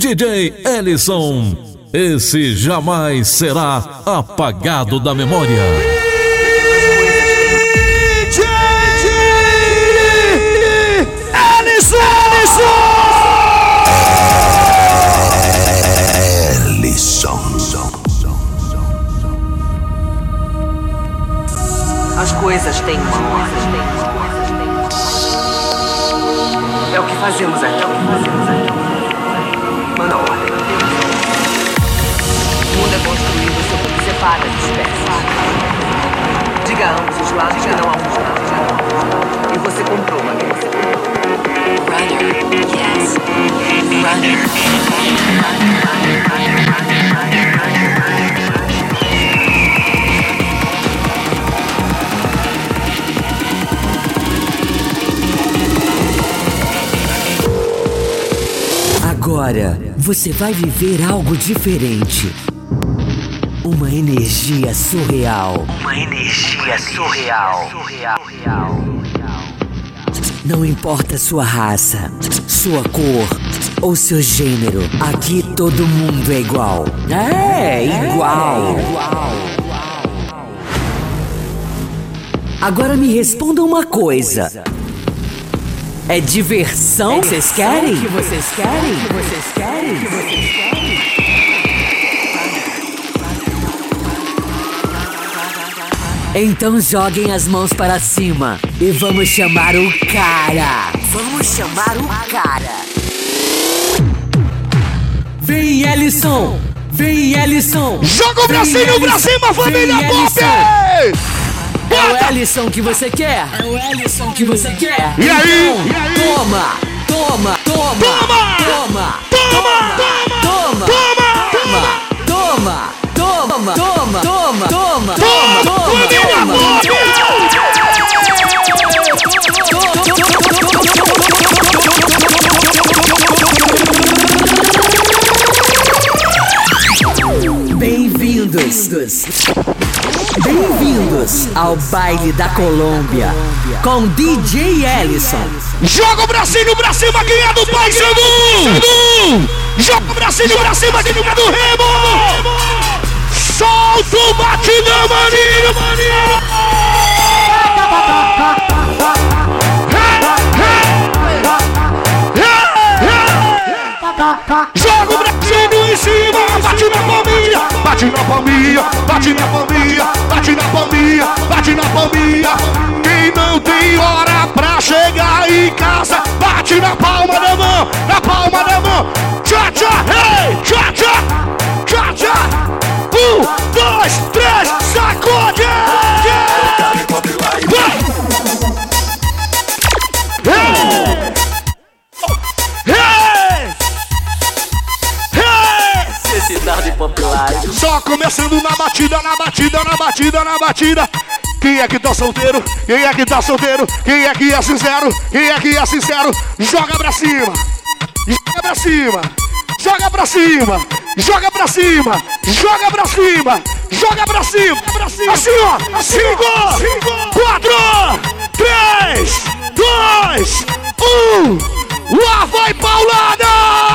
DJ Ellison. Esse jamais será apagado da memória. DJ Ellison! Ellison. As coisas têm mão. É o que fazemos aqui. Manda ordem. O mundo é construído sobre separadas espécies. Diga a ambos os lados que não há um lado. E você comprou uma vez. Runner, yes. Agora você vai viver algo diferente. Uma energia surreal. Uma energia surreal. Surreal. Não importa sua raça, sua cor ou seu gênero, aqui todo mundo é igual. É, igual. Agora me responda uma coisa. É diversão que vocês querem? Que vocês querem? Que vocês querem? Que vocês querem? Então joguem as mãos para cima e vamos chamar o cara. Vamos chamar o cara. Vem, Ellison! Vem, Ellison! Joga o bracinho pra cima, família Vem, Pop! É o Ellison que você quer? É o Ellison que você quer? E aí? Então, E aí? Toma! Toma! Toma! Toma! Toma! Toma! Toma! Toma! Toma! Toma! Toma! Toma! Toma! Toma! Toma! Família Bem-vindos! Bem-vindos ao baile da Colômbia com DJ Ellison. Joga o bracinho pra cima, quem é do Pai Sandu! Joga o bracinho pra cima, quem é do Remo! Solta o batidão, maninho, Joga o em cima, bate na palminha, bate na palminha, bate na palminha, bate na palminha, bate na palminha. Quem não tem hora pra chegar em casa, bate na palma da mão, na palma da mão. Tchá, tchá, hey, tchá, tchá, tchá, tchá. Um, dois, três, começando na batida, na batida, na batida, na batida. Quem é que tá solteiro? Quem é que tá solteiro? Quem é que é sincero? Quem é que é sincero? Joga pra cima! Joga pra cima! Joga pra cima! Joga pra cima! Joga pra cima! Joga pra cima! Assim, ó! Cinco! Quatro! Três! Dois! Um! Lá vai paulada!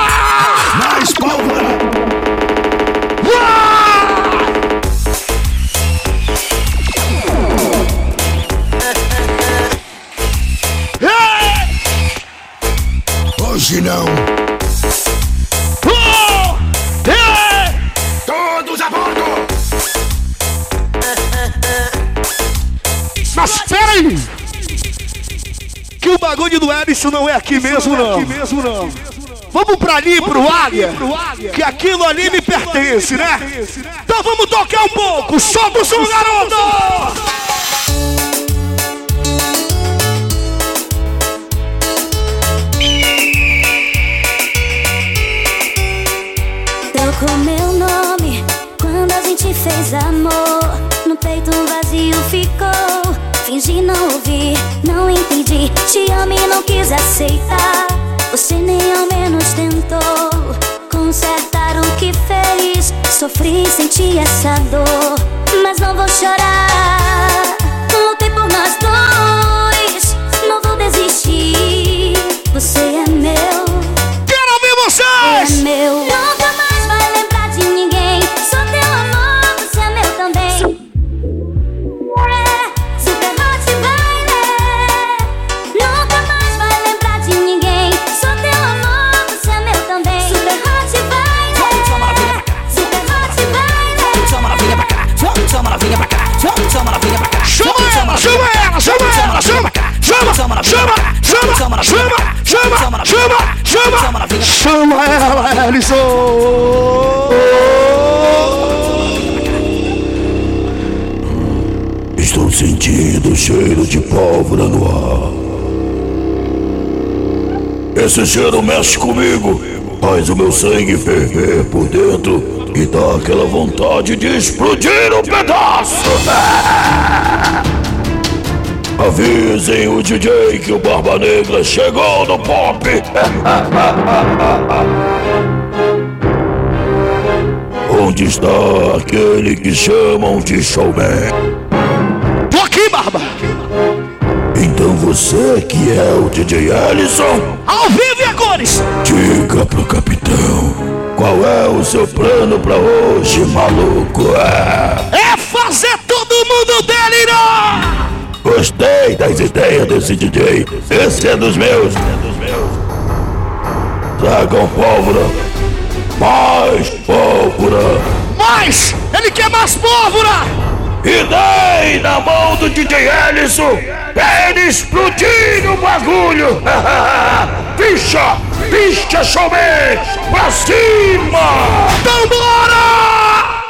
Hoje não. Oh! Ei! Todos a bordo. Mas espera aí! Que o bagulho do Ellison não é aqui mesmo, não. Vamos pra ali, pro Águia, que aquilo ali me pertence, né? Então vamos tocar um pouco. Solta o som, garoto! No peito vazio ficou. Fingi não ouvir, não entendi. Te amo e não quis aceitar. Você nem ao menos tentou consertar o que fez. Sofri, senti essa dor, mas não vou chorar. Lutei por nós dois, não vou desistir. Você é chama, chama, chama, chama, chama, chama, chama, chama ela, Ellison! Estou sentindo cheiro de pólvora no ar. Esse cheiro mexe comigo, faz o meu sangue ferver por dentro e dá aquela vontade de explodir um pedaço. Avisem o DJ que o Barba Negra chegou no pop. Onde está aquele que chamam de showman? Tô aqui, Barba! Então você que é o DJ Ellison, Ao vivo e a cores! diga pro capitão qual é o seu plano pra hoje, maluco. É. É fazer todo mundo delirar! Gostei das ideias desse DJ. Esse é dos meus. Tragam pólvora. Mais pólvora. Mas ele quer mais pólvora! E dei na mão do DJ Ellison pra ele explodir o bagulho. Picha, picha, showman. Pra cima. Então bora!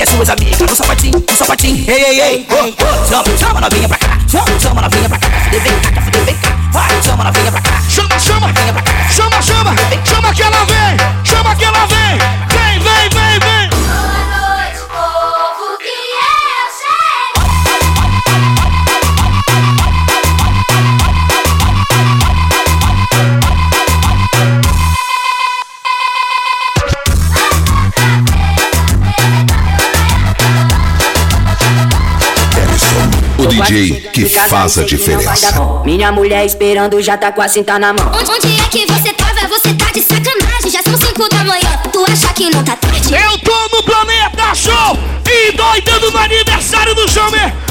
E as suas amigas no sapatinho, no sapatinho. Ei, ei, ei, oh, oh. chama, chama novinha pra cá, chama, chama novinha pra cá. Fuder, vem cá, fuder, vem cá. Vai, chama novinha pra cá. Chama, chama! Chama, chama! Chama que ela vem! Chama que ela! Vem, que faz a diferença. Minha mulher esperando já tá com a cinta na mão. Onde, onde é que você tava? Você tá de sacanagem. Já são cinco da manhã. Tu acha que não tá tarde? Eu tô no Planeta Show e doidando no aniversário do.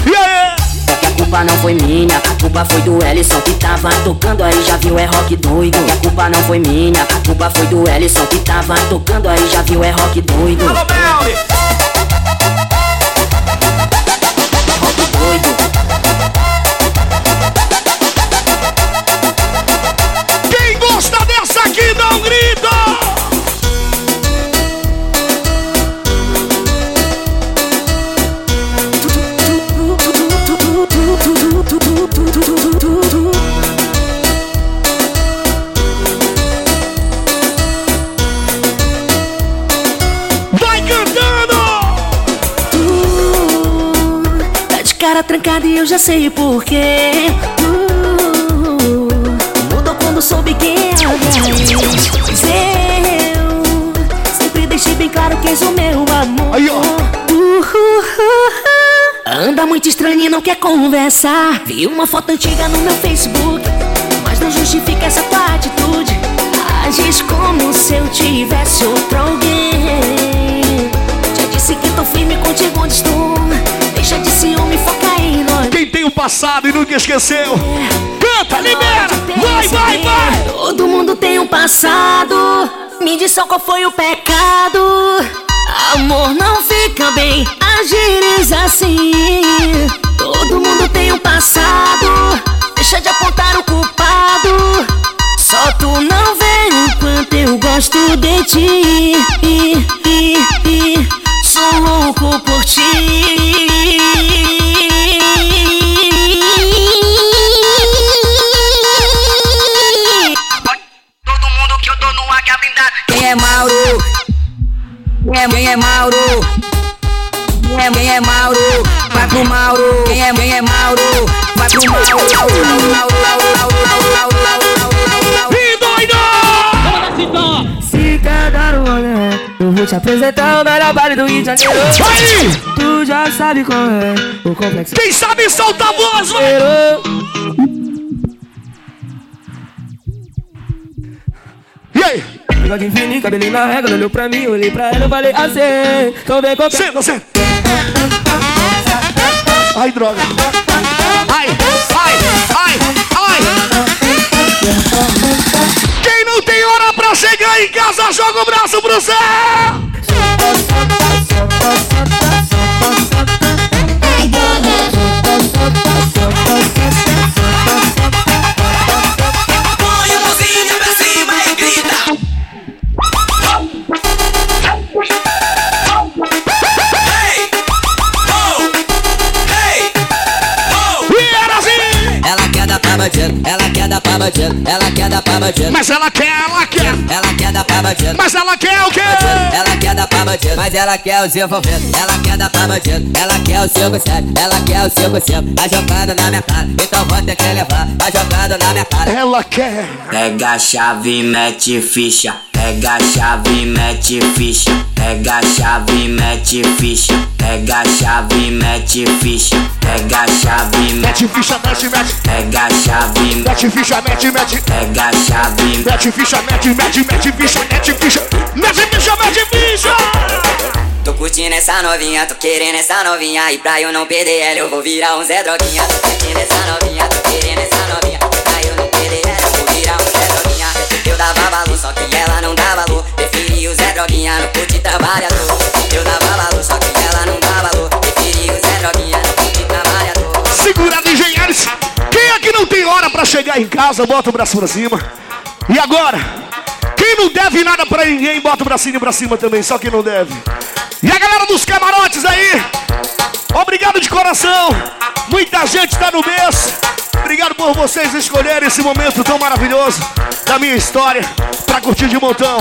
E aí? Só que a culpa não foi minha, a culpa foi do Ellison que tava tocando aí, já viu, é rock doido. E a culpa não foi minha, a culpa foi do Ellison que tava tocando aí, já viu, é rock doido. Alô, Belly. Já sei porquê. Uh, mudou quando soube quem é alguém. Pois eu sempre deixei bem claro que és o meu amor. Aí, ó. Uh, uh, uh, Anda muito estranho e não quer conversar. Vi uma foto antiga no meu Facebook, mas não justifica essa tua atitude. Agis como se eu tivesse outro alguém. Já disse que tô firme contigo onde estou. Deixa de ciúme, foca. Quem tem o passado e nunca esqueceu, canta, libera! Vai, vai, vai! Todo mundo tem um passado. Me diz só qual foi o pecado. Amor não fica bem, agires assim. Todo mundo tem um passado. Deixa de apontar o culpado. Só tu não vê o quanto eu gosto de ti. Sou louco por ti. É, quem é Mauro? Vai pro Mauro. E doido! Se quer dar um olé, vou te apresentar o melhor baile do Rio de Janeiro. Aí! Tu já sabe qual é o complexo. Quem sabe solta a voz, vai! E aí? Bigode fininho, cabelinho na ela olhou pra mim, eu olhei pra ela, eu falei assim, então vem qualquer... Senta, senta! Ai, droga! Ai, ai, ai, ai! Quem não tem hora pra chegar em casa, joga o braço pro céu! Põe bandido, ela quer dar pra bandido, ela quer dar pra bandido. Mas ela quer, ela quer! Ela quer dar pra bandido. Mas ela quer o quê? Ela quer dar pra bandido, mas ela quer os envolvidos. Ela quer dar pra bandido, ela quer o 5-7, ela quer o 5-5. Tá jogando na minha cara, então vou ter que levar. Tá jogando na minha cara. Ela quer! Pega a chave, mete ficha. Pega a chave, mete ficha. Pega a chave, mete ficha. Pega a chave, mete ficha. Pega a chave, mete Mete ficha, mete, mete! Pega a chave, Mete ficha, mete, mete! pega a chave, Mete ficha, mete, mete, mete ficha, mete ficha! Mete ficha, mete ficha! Tô curtindo essa novinha, tô querendo essa novinha E pra eu não perder ela eu vou virar um Zé Droguinha Tô curtindo essa novinha, tô querendo essa novinha dava valor, só que ela não dava valor Preferi o Zé Droguinha no curte trabalhador Eu dava valor, só que ela não dava valor Preferi o Zé Droguinha no curte trabalhador Segura de engenheiros! Quem aqui não tem hora pra chegar em casa, bota o braço pra cima. E agora? Quem não deve nada pra ninguém, bota o bracinho pra cima também, só quem não deve. E a galera dos camarotes aí, obrigado de coração. Muita gente tá no mês. Obrigado por vocês escolherem esse momento tão maravilhoso da minha história pra curtir de montão.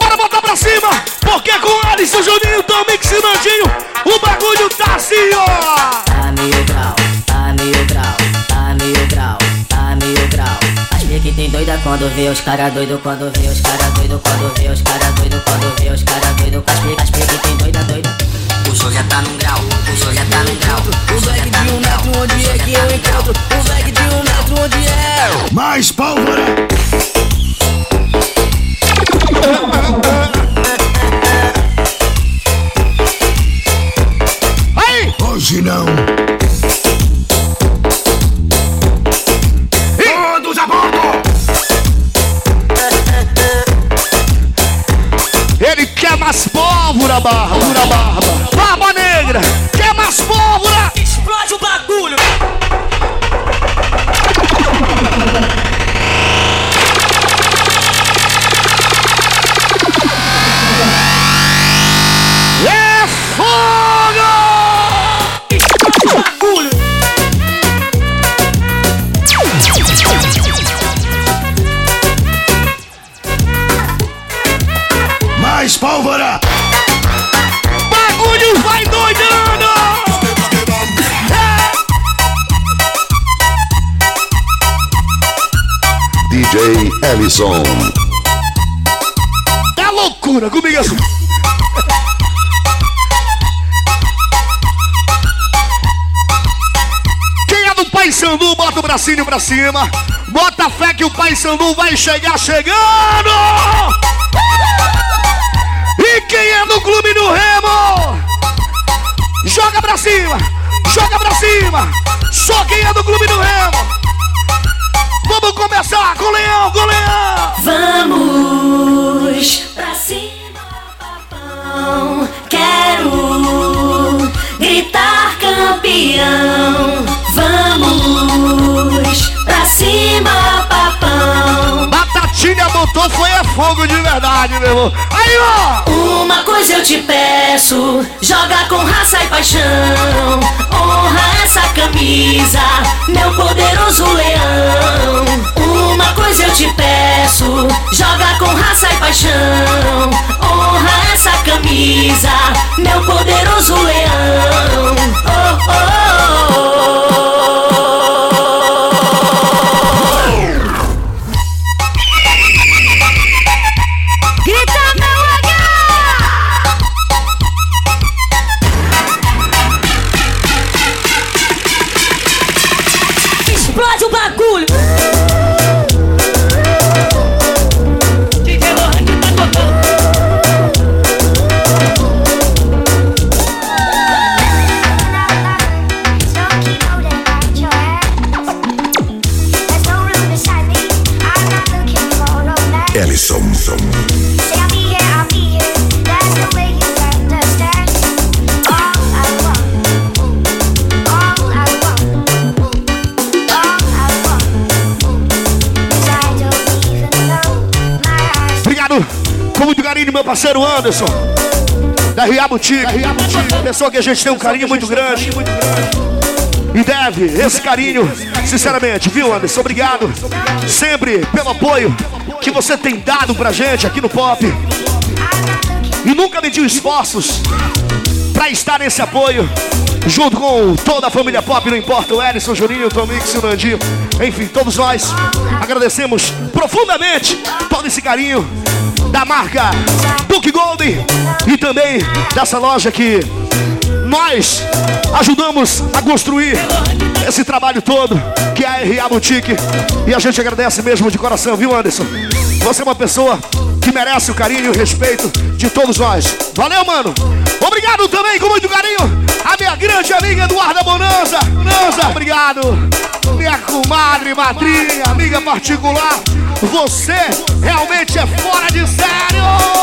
Bora botar pra cima, porque com Alisson, Juninho, Tom Mix e o bagulho tá assim, ó. Tá mil grau, tá mil grau, tá mil grau, tá mil grau. As que tem doida quando vê os cara doido, quando vê os cara doido, quando vê os cara doido, quando vê os cara doido. As que tem doida, doida. O show já tá num grau, o show já tá num grau O black de um metro, onde é que eu encontro? O black de um metro, onde é? Mais pólvora! Aí! Hoje não! Ellison. É loucura comigo assim. Quem é do Pai Sandu, bota o bracinho pra cima. Bota fé que o Pai Sandu vai chegar chegando. E quem é do Clube do Remo? Joga pra cima, joga pra cima. Só quem é do Clube do Remo. Com o Leão, com o Leão. Vamos pra cima, papão. Quero gritar campeão. Vamos pra cima, papão. Batatinha botou foi a fogo de verdade, meu irmão. Aí, ó. Eu te peço, joga com raça e paixão. Honra essa camisa, meu poderoso leão. Uma coisa eu te peço, joga com raça e paixão. Honra essa camisa, meu poderoso leão. Oh, oh, Obrigado, com muito carinho, meu parceiro Anderson. Da Ria Boutique, Pessoa que a gente tem um carinho muito grande. Muito grande. E deve esse carinho, sinceramente, viu, Anderson? Obrigado sempre pelo apoio que você tem dado pra gente aqui no Pop. E nunca mediu esforços pra estar nesse apoio. Junto com toda a família Pop, não importa o Ellison, o Juninho, o Tomix o Nandinho. Enfim, todos nós agradecemos profundamente todo esse carinho da marca Book Golden e também dessa loja que nós ajudamos a construir esse trabalho todo, que é a RA Boutique. E a gente agradece mesmo de coração, viu, Anderson? Você é uma pessoa que merece o carinho e o respeito de todos nós. Valeu, mano! Obrigado também, com muito carinho, a minha grande amiga Eduarda Bonanza. Bonanza, obrigado. Minha comadre, madrinha, amiga particular. Você realmente é fora de sério!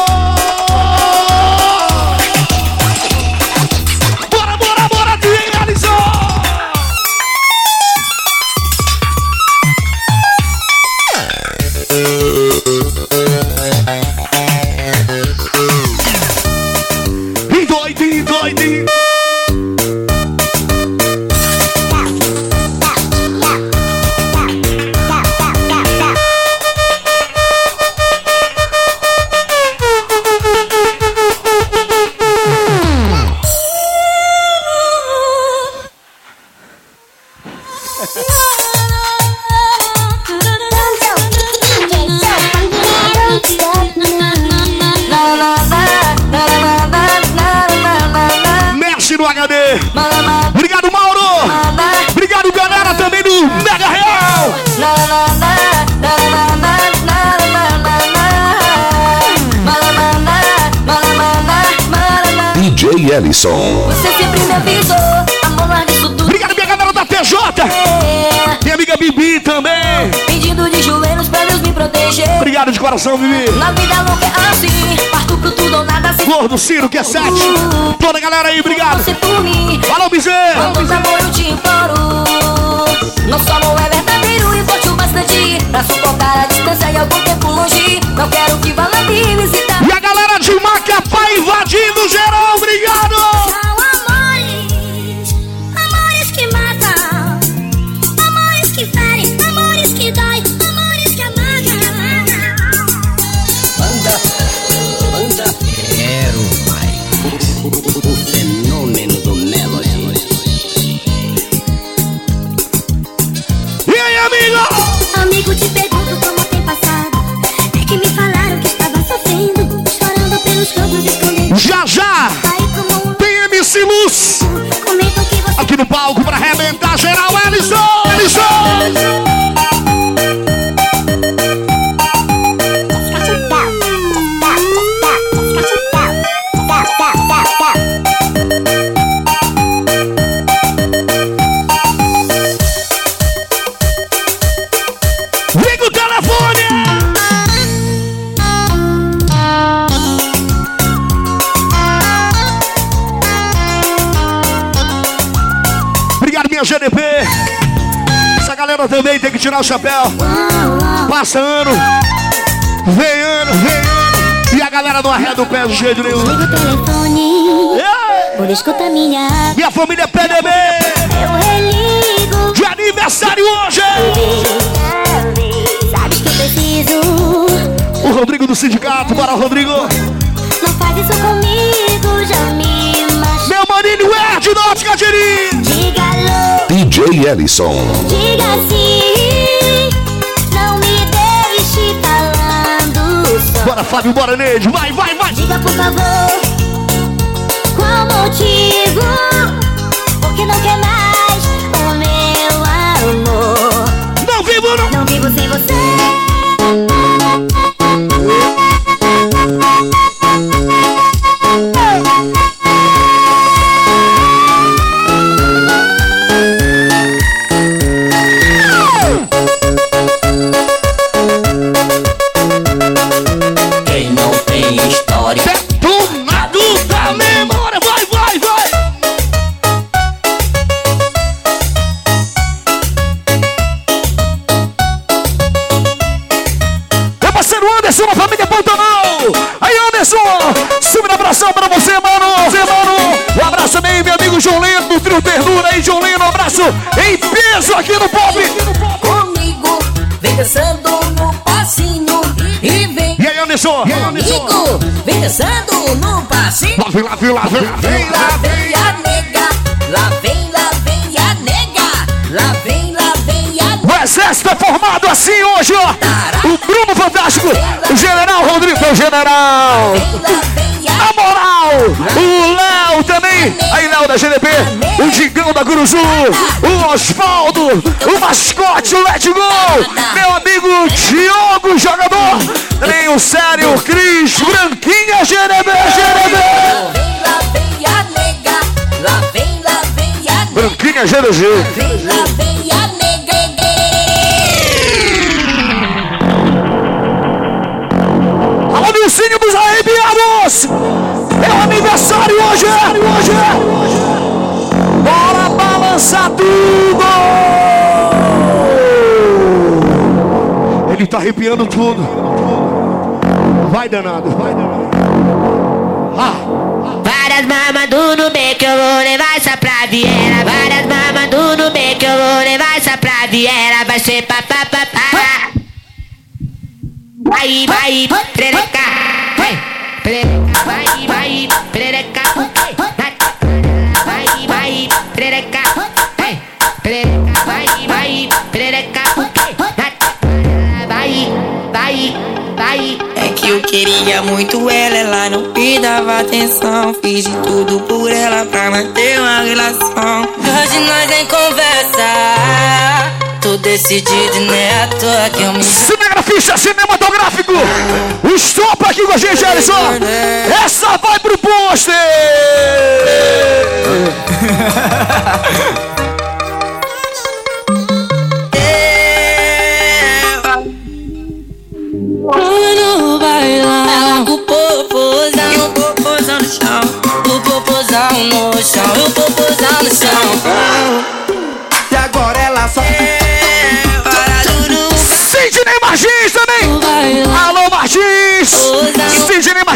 DJ tirar o chapéu. Passa ano, vem ano, vem ano. E a galera não arreda o pé de jeito nenhum. liga o telefone, por escuta minha E a família PDB eu religo. de aniversário hoje. Sabes que eu preciso, O Rodrigo do sindicato, bora Rodrigo. não faz isso comigo, já me machucou. Meu maninho Ed da Ótica Diri. Diga alô, DJ Ellison. diga sim, Bora Fábio, bora Neide, vai, vai, vai. Diga por favor, qual motivo? Porque não quer mais o meu amor. Não vivo, não. Não vivo sem você. em peso aqui no pobre. Comigo, vem dançando no passinho e vem. E aí, Anderson? E aí, Anderson? Comigo, vem dançando no passinho. Lá vem, lá vem, lá vem. Lá vem, lá vem a nega. Lá vem, lá vem a nega. Lá vem, lá vem a nega. O exército é formado assim hoje, ó. O Bruno Fantástico, o General Rodrigo, é o General. A moral, o Léo também, aí Léo da GDP, o Digão da Guruzu, o Osvaldo, o mascote, o Let Go, meu amigo Diogo, jogador, também o Sério, Cris, Branquinha, GDB, GDB. A a Branquinha, GDG. lá vem a. Alô, Nilcinho dos Arrepiados! É o aniversário hoje! Hoje! Bora balançar tudo! Ele tá arrepiando tudo. Vai danado, vai danado. Várias mamas no beco, eu vou levar essa pra Viera. Várias mamas no beco, eu vou levar essa pra Viera. Vai ser papapá. Vai, vai, perereca. Vai, perereca, vai, vai, perereca. Vai, vai, perereca. Perereca, vai, vai, perereca. Vai, vai, vai. É que eu queria muito ela, ela não me dava atenção. Fiz de tudo por ela pra manter uma relação. Hoje nós nem conversa. Tô decidido, né? À toa que eu me. Cinegrafista cinematográfico! Gente, Alisson! Essa vai pro pôster!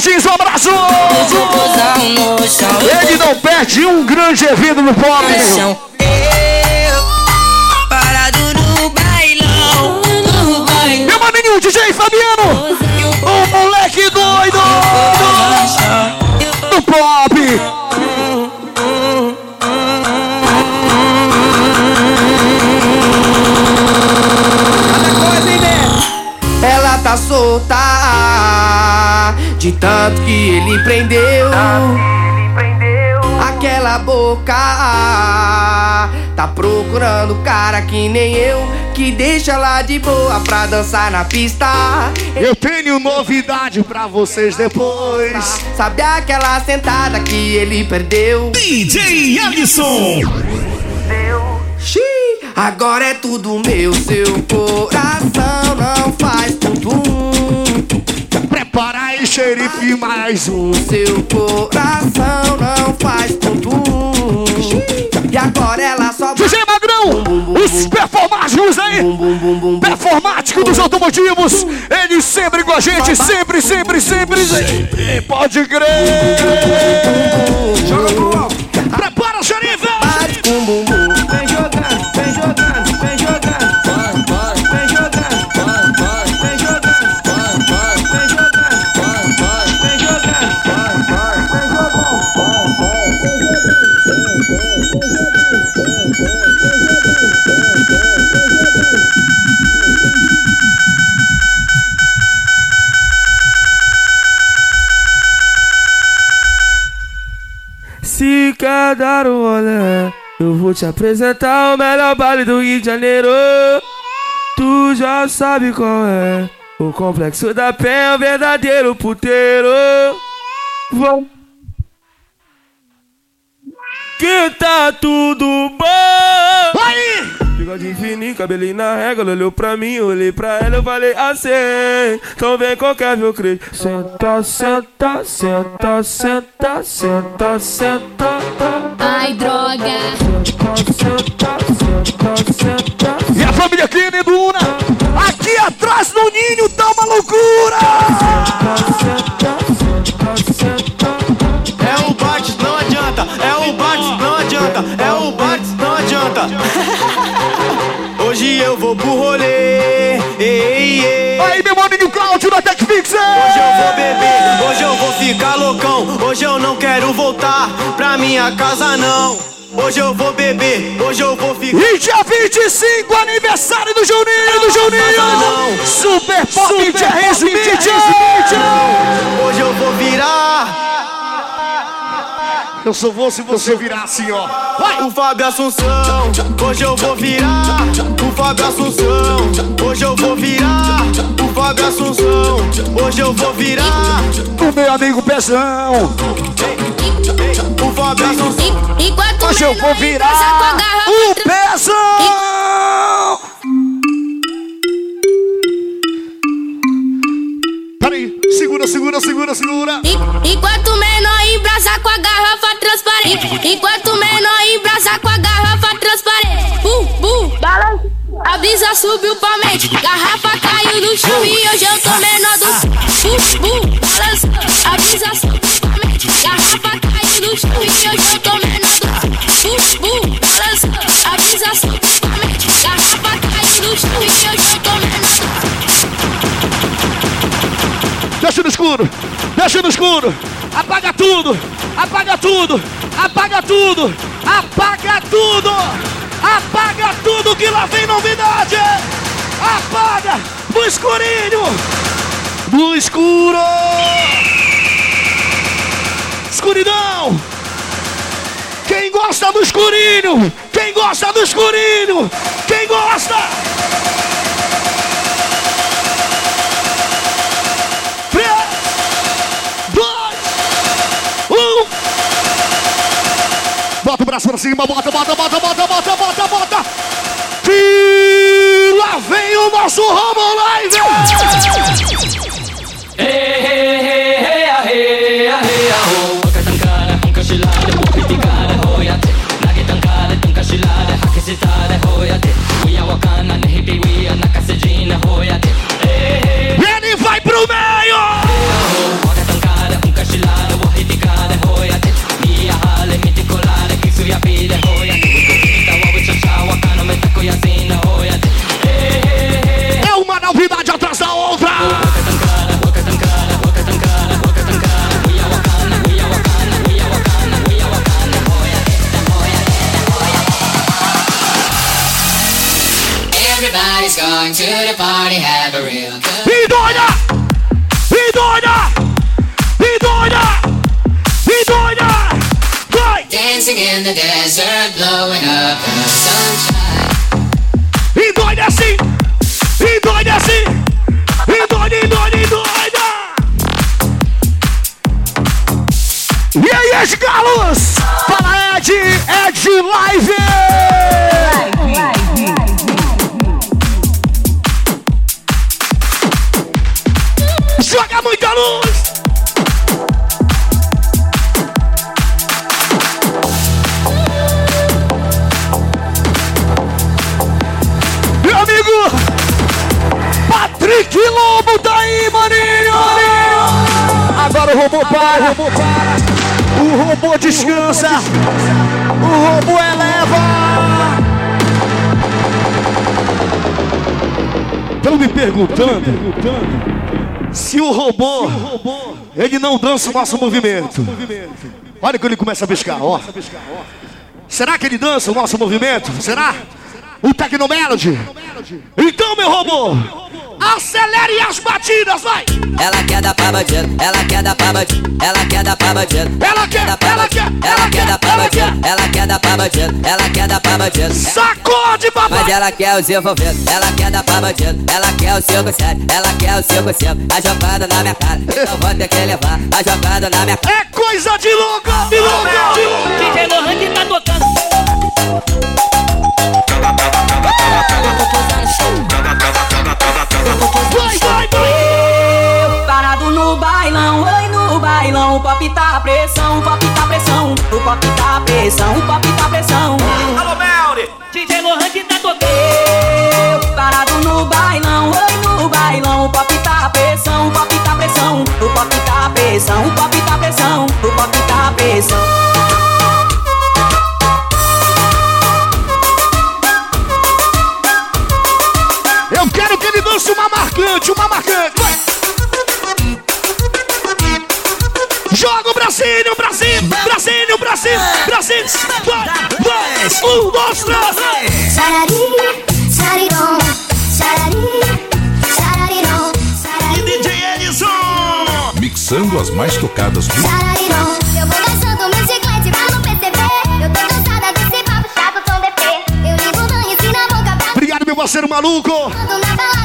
Martins, um abraço! Ele não perde um grande evento no pop! Parado no bailão, no bailão. Meu maninho, DJ Fabiano! O moleque doido! Do pop! Ela tá solta de tanto que ele prendeu. Aquela boca tá procurando cara que nem eu que deixa lá de boa pra dançar na pista. Eu tenho novidade pra vocês depois. Sabe aquela sentada que ele perdeu? DJ Alisson. Agora é tudo meu, seu coração xerife, mais um. Seu coração não faz tum E agora ela só DJ Magrão, os performáticos aí, performático dos automotivos, eles sempre com a gente, sempre, sempre, sempre, gente. Pode crer. Joga pro alto. Prepara, xerife. Dar um olé, eu vou te apresentar o melhor baile do Rio de Janeiro. Tu já sabe qual é. O complexo da penha é verdadeiro puteiro. Vamos. Que tá tudo bom? Bigode fininho, cabelinho na régua, ela olhou pra mim, olhei pra ela, eu falei assim. Então vem qualquer meu creio. Senta, senta, senta, senta, senta, senta. Ai, droga. E minha casa, não. Hoje eu vou beber, hoje eu vou ficar. E dia 25, aniversário do Juninho, do Juninho! Super Pop Jazz Mídia! Hoje Eu só vou se você virar assim, ó. Vai! O Fábio Assunção, hoje eu vou virar. O Fábio Assunção, hoje eu vou virar. O Fábio Assunção, hoje eu vou virar. O meu amigo Pezão. O Fábio Assunção, Hoje eu vou virar o Pezão. Segura, segura, segura, segura. Enquanto menor embrasa com a garrafa transparente. Enquanto menor embrasa com a garrafa transparente. Bum, bum, balança. A brisa subiu pra mente. Garrafa caiu no chão e hoje eu tô menor do. Bum, bum, balança. A brisa subiu pra mente. Garrafa caiu no chão e hoje eu tô menor escuro, deixa no escuro. Apaga tudo, apaga tudo, apaga tudo, apaga tudo, apaga tudo que lá vem novidade. Apaga no escurinho, no escuro. Escuridão. Quem gosta do escurinho? Quem gosta do escurinho? Quem gosta? Um. O braço pra cima, bota, bota, bota, bota, bota, bota, bota. E lá vem o nosso Romo Live. Ele E doida! E doida! E doida! E doida! Vai! Dancing in the desert, blowing up in the sunshine. E doida assim! E doida assim! E doida, e doida, e doida! E aí, Ed Carlos! Fala, Ed! Ed Live! Joga muita luz! Meu amigo Patrick Lobo tá aí, maninho! Agora o robô para, o robô descansa, o robô eleva. Estão me perguntando se o robô ele não dança o nosso movimento. Olha que ele começa a pescar, ó. Será que ele dança o nosso movimento? Será? O Tecnomelody? Então, meu robô, acelere as batidas, vai! Ela quer dar pra bandido, ela quer dar pra bandido, ela quer dar pra bandido. Ela quer, dar pra bandido, ela quer dar pra bandido, ela quer dar pra bandido, ela quer dar pra bandido. Sacode, papai! Mas ela quer os envolvidos, ela quer dar pra bandido, ela quer o 5 7, ela quer o 5 5. A jogada na minha cara, então vou ter que levar a jogada na minha cara. É coisa de louco, de louco! DJ Lohan que tá tocando. Vai, vai, Eu parado no bailão, oi no bailão. O pop tá pressão, o pop tá pressão. O pop tá pressão, o pop tá pressão. Alô, Melri! DJ Lohan que tá tocando. Eu parado no bailão, oi no bailão. O pop tá pressão, o pop tá pressão. O pop tá pressão, o pop tá pressão. O pop tá pressão. uma marcante. Vai. Joga o Brasil, o Brasil, Brasil, Brasil, Brasil. Vai, vai, um, dois, três. Sarari, sarirão, sarari, sararirão, sarari. E DJ Edison. Mixando as mais tocadas do... Eu vou parceiro maluco.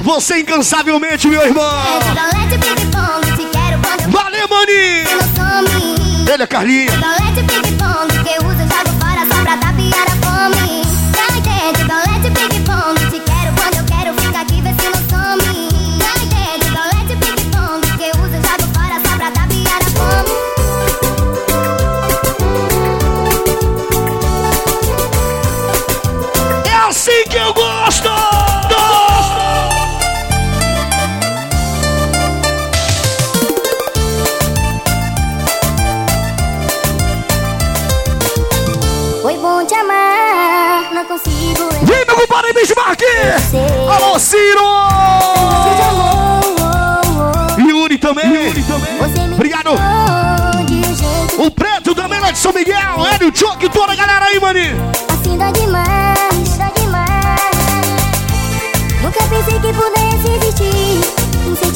Você incansavelmente, meu irmão. Valeu, some. Ele é Carlinha. Alô, Ciro. Yuri também. Obrigado. O Preto também lá de São Miguel. Hélio, Choque, toda a galera aí, maninho. Assim dá demais, dá demais. Nunca pensei que pudesse existir.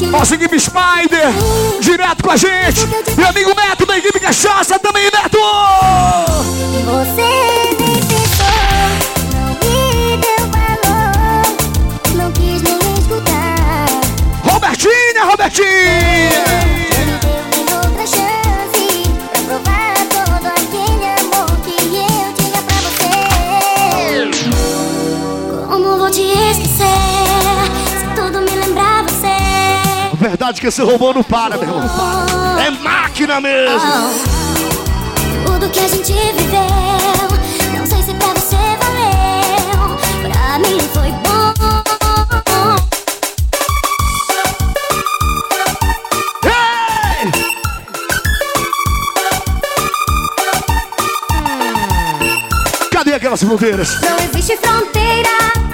Nossa equipe Spider, direto com a gente. Meu amigo Neto da equipe Cachaça também, Neto. E você você. Como vou te esquecer se tudo me lembrar você? Verdade que esse robô não para, meu irmão. É máquina mesmo. Tudo que a gente viveu, Não existe fronteira.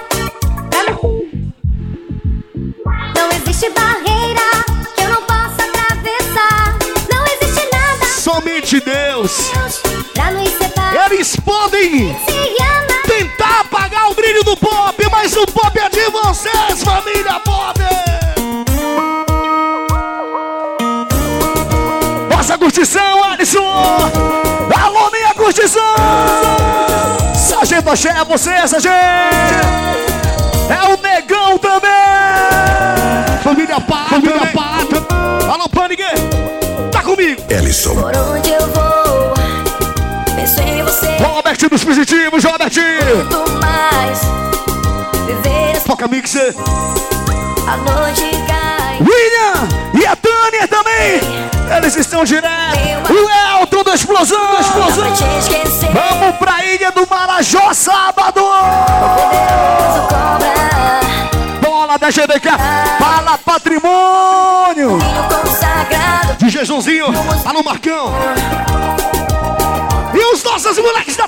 Sargento Axé, é você, Sargento. É o Negão também. Família Pata, família Pata. Alô, Pânique. Tá comigo. Ellison. Por onde eu vou, penso em você. Robert dos Positivos, Robert. Muito mais. Viver Foca Mixer. a noite cai. William e a Tânia também. Eles estão direto. O Elton da explosão, da explosão. Vamos pra Ilha do Marajó sábado. Bola da GBK. Fala patrimônio. De Jejunzinho. Alô, Marcão. E os nossos moleques da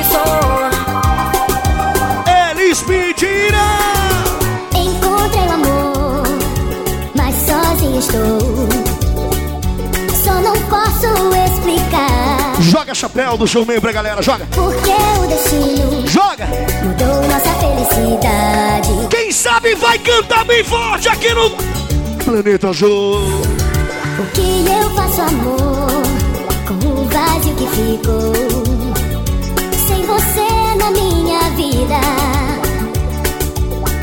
isso. Eles pediram. Encontrei o amor, mas sozinho estou. Joga chapéu do showman pra galera. Joga. porque o destino Joga. mudou nossa felicidade. Quem sabe vai cantar bem forte aqui no Planeta Jô. O que eu faço, amor, com o vazio que ficou? Sem você na minha vida.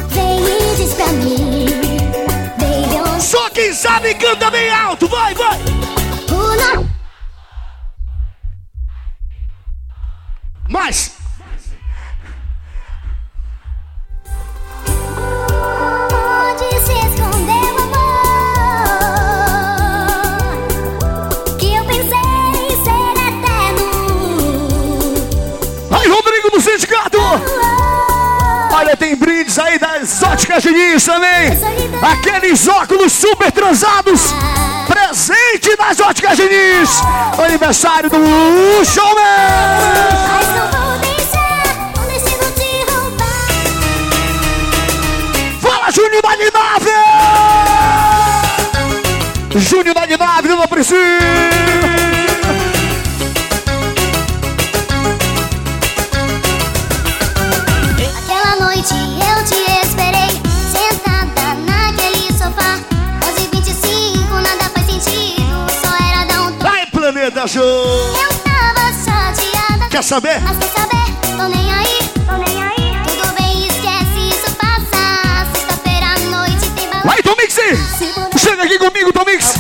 Vem e diz pra mim, baby, Só quem sabe canta bem alto. Vai, vai. Sindicato. Olha, tem brindes aí das óticas Diniz também. Aqueles óculos super transados. Presente das óticas Diniz. Aniversário do Showman. Júnior da Dinave, Vila Aquela noite eu te esperei, sentada naquele sofá. 11h25, nada faz sentido, só era dar um toque. Vai, Planeta Show! Eu tava chateada. Quer saber? Mas quer saber? Tô nem aí, tô nem aí. Tudo bem, esquece, isso passa. Sexta-feira à noite tem balada. Vai, Domixi! Aqui comigo, Tomix!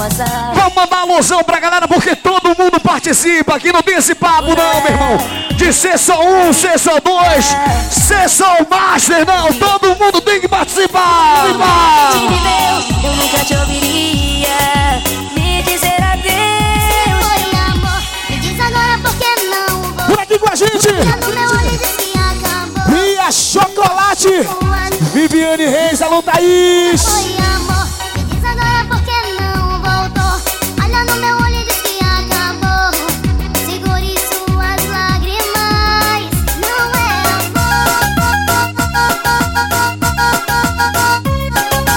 Vamos mandar alusão pra galera, porque todo mundo participa. Aqui não tem esse papo, não, meu irmão. De ser só um, ser só dois, ser só o master, não. Todo mundo tem que participar! Participar! eu nunca te ouviria me dizer adeus. Foi amor, me diz agora por que não vou. Por aqui com a gente! Acabou. Via Chocolate! Viviane Reis, alô Thaís! Foi amor, me diz agora por que não voltou. Olha no meu olho e diz que acabou. Segure suas lágrimas, não é amor.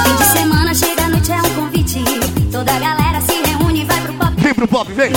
Fim de semana chega a noite, é um convite. Toda a galera se reúne e vai pro pop. Vem pro pop, vem!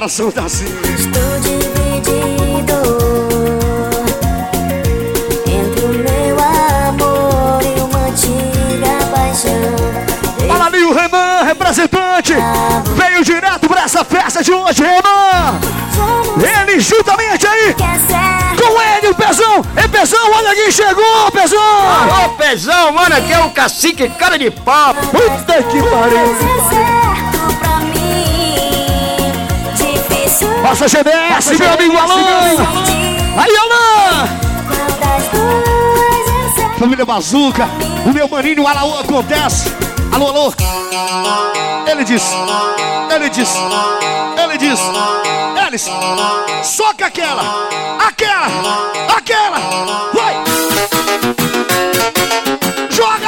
Coração tá assim. Estou dividido entre o meu amor e uma antiga paixão. Olha ali o Renan, representante! Veio direto pra essa festa de hoje, Renan! Ele juntamente aí com ele, o Pezão! Ei, Pezão, olha quem chegou, Pezão! Alô, Pezão, mano, aqui é o cacique cara de pau. Puta que pariu! Nossa GBS, meu amigo Alan! Aí, Alan! Família Bazuca, o meu maninho Alaô acontece. Alô, alô. Ele disse, ele disse, ele disse, eles. Soca aquela, aquela, aquela. Vai! Joga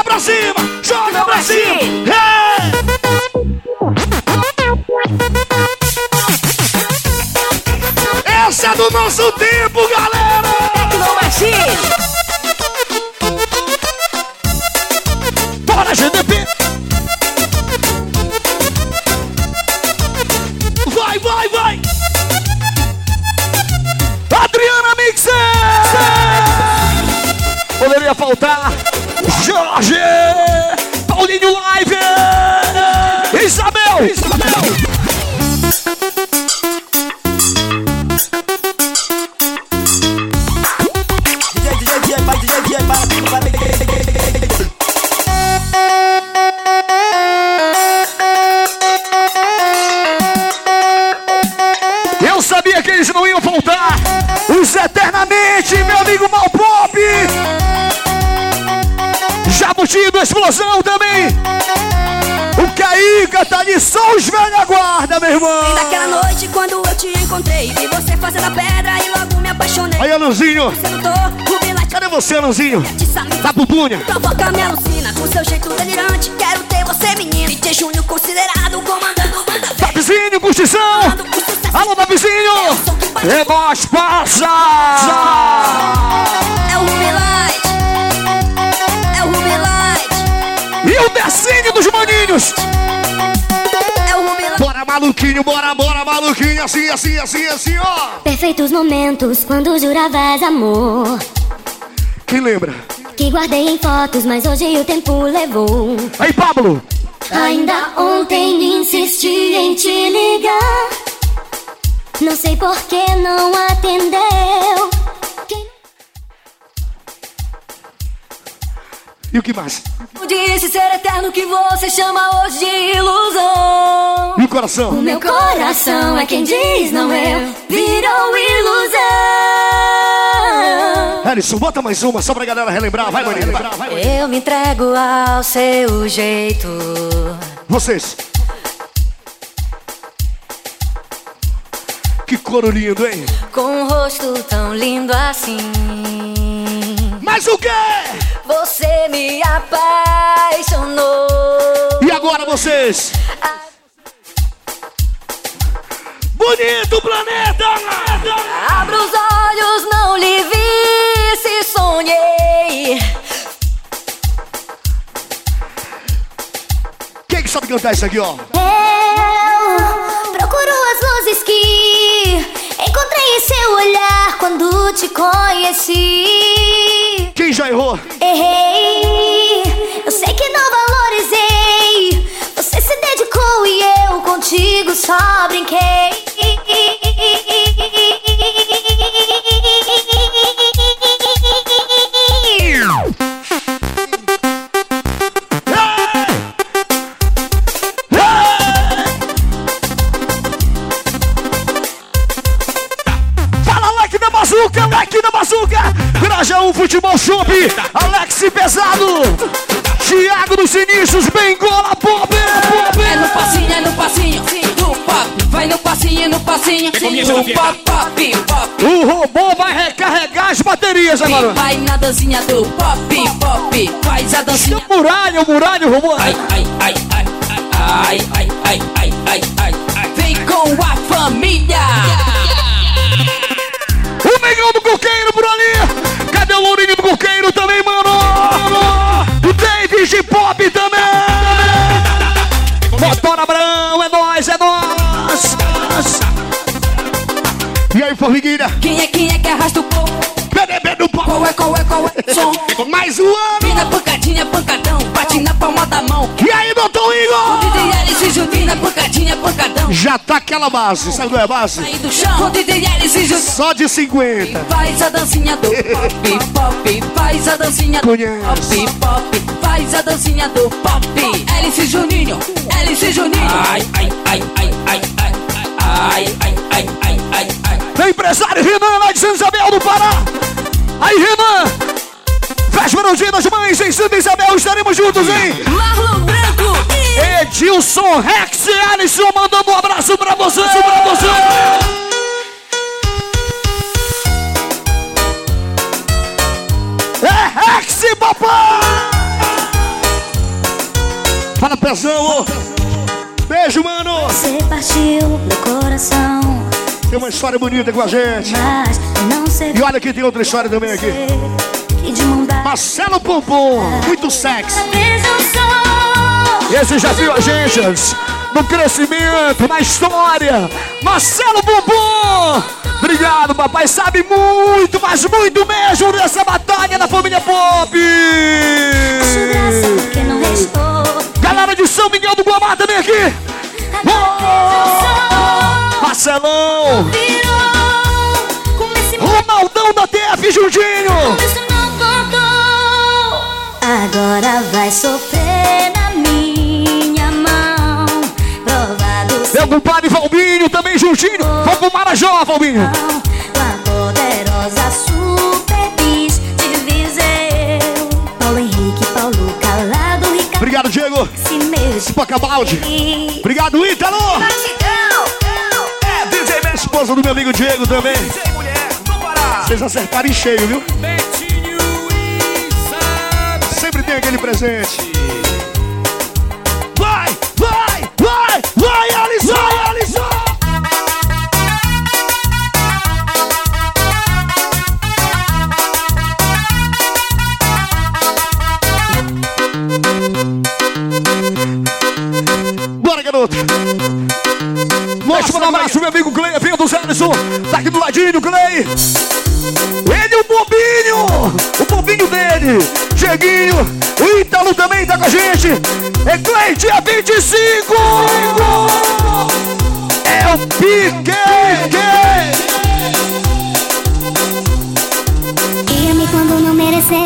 Alanzinho? Tá pupunha! Provoca me alucina com seu jeito delirante Quero ter você menino E ter Júnior considerado comandando banda Papizinho, curtição! Alô, Papizinho! É nós, passa! É o Rubi Light É o Rubi Light E o Decinho dos Maninhos! É Bora, maluquinho, bora, bora, maluquinho! Assim, assim, assim, assim, ó! Perfeitos momentos quando juravas amor. Quem lembra? Que guardei em fotos, mas hoje o tempo levou. Aí, Pablo! Ainda ontem insisti em te ligar. Não sei por que não atendeu. E o que mais? Disse ser eterno que você chama hoje de ilusão E o coração? O meu coração é quem diz, não eu. Virou ilusão. Ellison, bota mais uma só pra galera relembrar. Vai, maninho, vai, vai, maninho. Eu me entrego ao seu jeito Vocês. Que coro lindo, hein? Com um rosto tão lindo assim Mas o quê? Você me apaixonou E agora vocês? bonito planeta! Abra os olhos, não lhe vi sonhei. Quem que sabe cantar isso aqui, ó? Eu procuro as luzes que encontrei em seu olhar quando te conheci. Quem já errou? Errei, eu sei que não valorizei. Você se dedicou e eu contigo só brinquei. Futebol Shop, Alex Pesado, Thiago dos Sinistros, Bengola Pop, É no passinho, é no passinho do pop. Vai no passinho, no passinho do pop, pop, pop. O robô vai recarregar as baterias agora. Vai na dancinha do pop, pop. Faz a dancinha. O muralha, o muralha, o robô. Ai, ai, ai, ai, ai, ai, formiguinha? Quem é, quem é que arrasta o povo? BBB do pau. Qual é, qual é, qual é? Som. Mais um ano. Vina pancadinha, pancadão. Bate na palma da mão. E aí, doutor O Igor? Juvina, pancadinha, pancadão. Já tá aquela base, sabe qual é a base? Sai do chão. Juvina. Só de 50. Faz a dancinha do pop, pop, faz a dancinha do pop, pop, faz a dancinha do pop. Alice Juninho, Alice Juninho. Ai, ai, ai, ai, ai, ai, ai, ai, ai, ai, ai, ai. Empresário Renan, lá de Santa Isabel do Pará. Aí, Renan. Véspera do Dia das Mães em Santa Isabel, estaremos juntos, hein? Marlon Branco e Edilson Rex Alisson mandando um abraço pra você, pra você. É Rex, papai! Fala, pezão! Beijo, mano! Você partiu meu coração, Tem uma história bonita com a gente. E olha que tem outra história também aqui. Marcelo Pompom, muito sexy. Esse já viu a gente antes, no crescimento, na história. Marcelo Bumbum! Obrigado, papai. Sabe muito, mas muito mesmo dessa batalha da família Pop! Galera de São Miguel do Guamá também aqui! Oh! Marcelão! Esse Ronaldão da TF contou. Agora vai sofrer na minha mão. Provado Meu compadre Valbinho também juntinho! Vamos pro Marajó, Valbinho! com a poderosa super bis de Viseu. Paulo Henrique, Paulo Calado, Ricardo Obrigado, Diego! mexe. Spocabaldi! Obrigado, Ítalo! Esposa do meu amigo Diego também. Vocês acertaram em cheio, viu? Sempre tem aquele presente. Do ladinho, Clay. Ele, o Bobinho. O Bobinho dele. Dieguinho. O Ítalo também tá com a gente. É Clay, dia 25. É o Pique. Ia-me quando não merecer.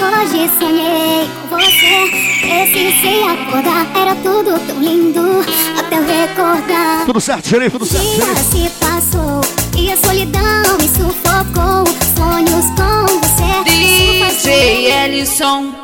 Hoje sonhei com você. Precisei acordar. Era tudo tão lindo. Até eu recordar. Tudo certo, xerife, tudo certo, xerife. se passou e a solidão me sufocou. Sonhos com você. DJ Ellison